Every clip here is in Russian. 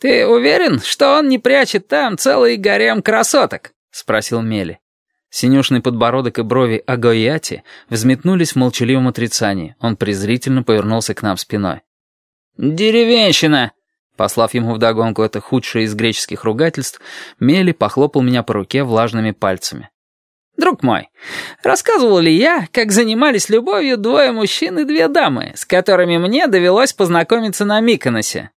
«Ты уверен, что он не прячет там целый гарем красоток?» — спросил Мели. Синюшный подбородок и брови Агояти взметнулись в молчаливом отрицании. Он презрительно повернулся к нам спиной. «Деревенщина!» Послав ему вдогонку это худшее из греческих ругательств, Мели похлопал меня по руке влажными пальцами. «Друг мой, рассказывал ли я, как занимались любовью двое мужчин и две дамы, с которыми мне довелось познакомиться на Миконосе?»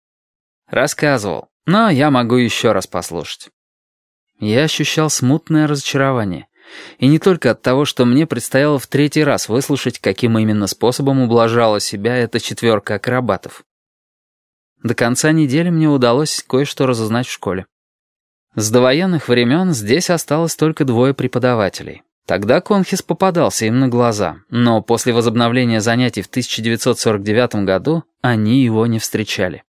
«Рассказывал, но я могу еще раз послушать». Я ощущал смутное разочарование. И не только от того, что мне предстояло в третий раз выслушать, каким именно способом ублажала себя эта четверка акробатов. До конца недели мне удалось кое-что разузнать в школе. С довоенных времен здесь осталось только двое преподавателей. Тогда Конхис попадался им на глаза, но после возобновления занятий в 1949 году они его не встречали.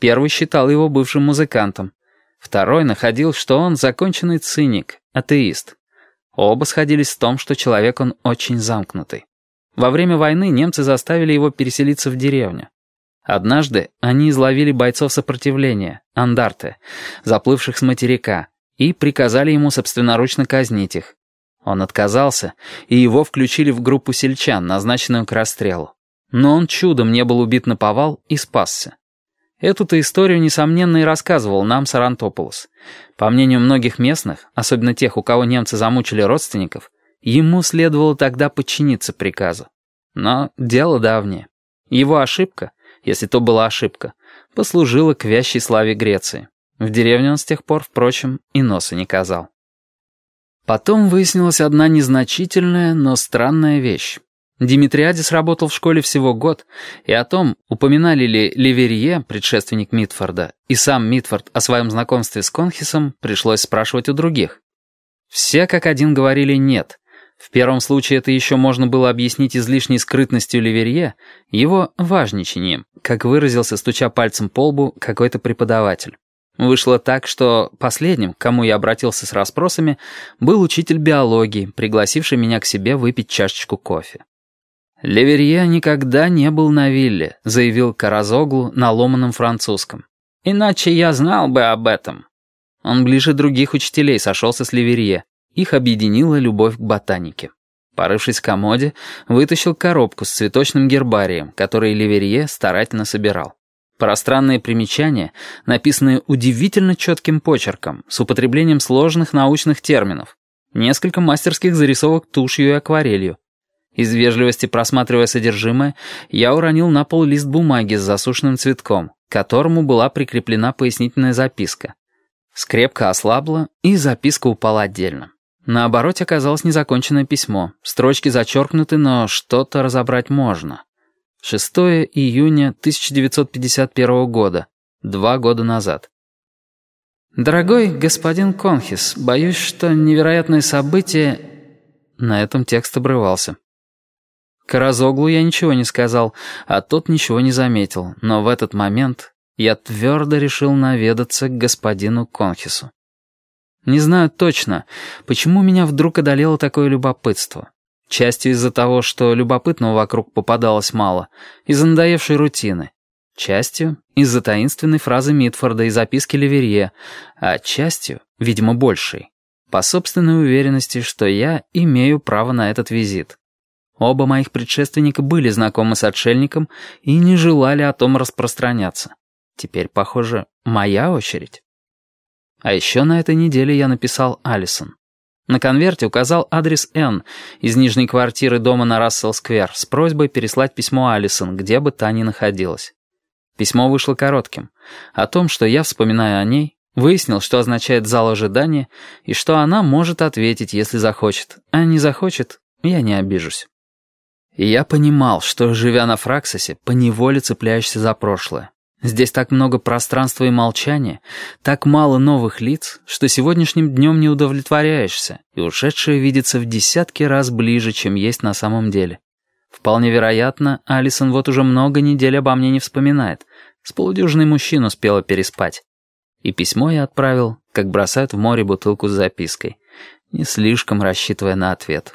Первый считал его бывшим музыкантом. Второй находил, что он законченный циник, атеист. Оба сходились в том, что человек он очень замкнутый. Во время войны немцы заставили его переселиться в деревню. Однажды они изловили бойцов сопротивления, андарты, заплывших с материка, и приказали ему собственноручно казнить их. Он отказался, и его включили в группу сельчан, назначенную к расстрелу. Но он чудом не был убит на повал и спасся. Эту-то историю, несомненно, и рассказывал нам Сарантополос. По мнению многих местных, особенно тех, у кого немцы замучили родственников, ему следовало тогда подчиниться приказу. Но дело давнее. Его ошибка — если то была ошибка, послужила к вящей славе Греции. В деревне он с тех пор, впрочем, и носа не казал. Потом выяснилась одна незначительная, но странная вещь. Димитриадис работал в школе всего год, и о том, упоминали ли Леверье, предшественник Митфорда, и сам Митфорд о своем знакомстве с Конхисом, пришлось спрашивать у других. Все как один говорили «нет», в первом случае это еще можно было объяснить излишней скрытностью Ливерье, его важничанием, как выразился, стуча пальцем по лбу, какой-то преподаватель. Вышло так, что последним, к кому я обратился с расспросами, был учитель биологии, пригласивший меня к себе выпить чашечку кофе. «Леверье никогда не был на вилле», — заявил Каразоглу на ломаном французском. «Иначе я знал бы об этом». Он ближе других учителей сошелся с Леверье. Их объединила любовь к ботанике. Порывшись в комоде, вытащил коробку с цветочным гербарием, который Ливерье старательно собирал. Пространные примечания, написанные удивительно четким почерком, с употреблением сложных научных терминов. Несколько мастерских зарисовок тушью и акварелью. Из вежливости просматривая содержимое, я уронил на пол лист бумаги с засушенным цветком, к которому была прикреплена пояснительная записка. Скрепка ослабла, и записка упала отдельно. На обороте оказалось незаконченное письмо. Строчки зачеркнуты, но что-то разобрать можно. 6 июня 1951 года. Два года назад. «Дорогой господин Конхис, боюсь, что невероятное событие...» На этом текст обрывался. Каразоглу я ничего не сказал, а тот ничего не заметил, но в этот момент я твердо решил наведаться к господину Конхису. Не знаю точно, почему меня вдруг одолело такое любопытство. Частью из-за того, что любопытного вокруг попадалось мало, из-за надоевшей рутины. Частью из-за таинственной фразы Митфорда и записки Леверье, а частью, видимо, большей, по собственной уверенности, что я имею право на этот визит. Оба моих предшественника были знакомы с отшельником и не желали о том распространяться. Теперь, похоже, моя очередь. А еще на этой неделе я написал Алисон. На конверте указал адрес Н из нижней квартиры дома на Рассел-сквер с просьбой переслать письмо Алисон, где бы та ни находилась. Письмо вышло коротким. О том, что я вспоминаю о ней, выяснил, что означает зал ожидания, и что она может ответить, если захочет, а не захочет, я не обижусь. И я понимал, что, живя на Фраксосе, поневоле цепляешься за прошлое. Здесь так много пространства и молчания, так мало новых лиц, что сегодняшним днем не удовлетворяешься, и ушедшее видится в десятки раз ближе, чем есть на самом деле. Вполне вероятно, Алисон вот уже много недель обо мне не вспоминает. С полудюжиной мужчин успела переспать. И письмо я отправил, как бросают в море бутылку с запиской, не слишком рассчитывая на ответ.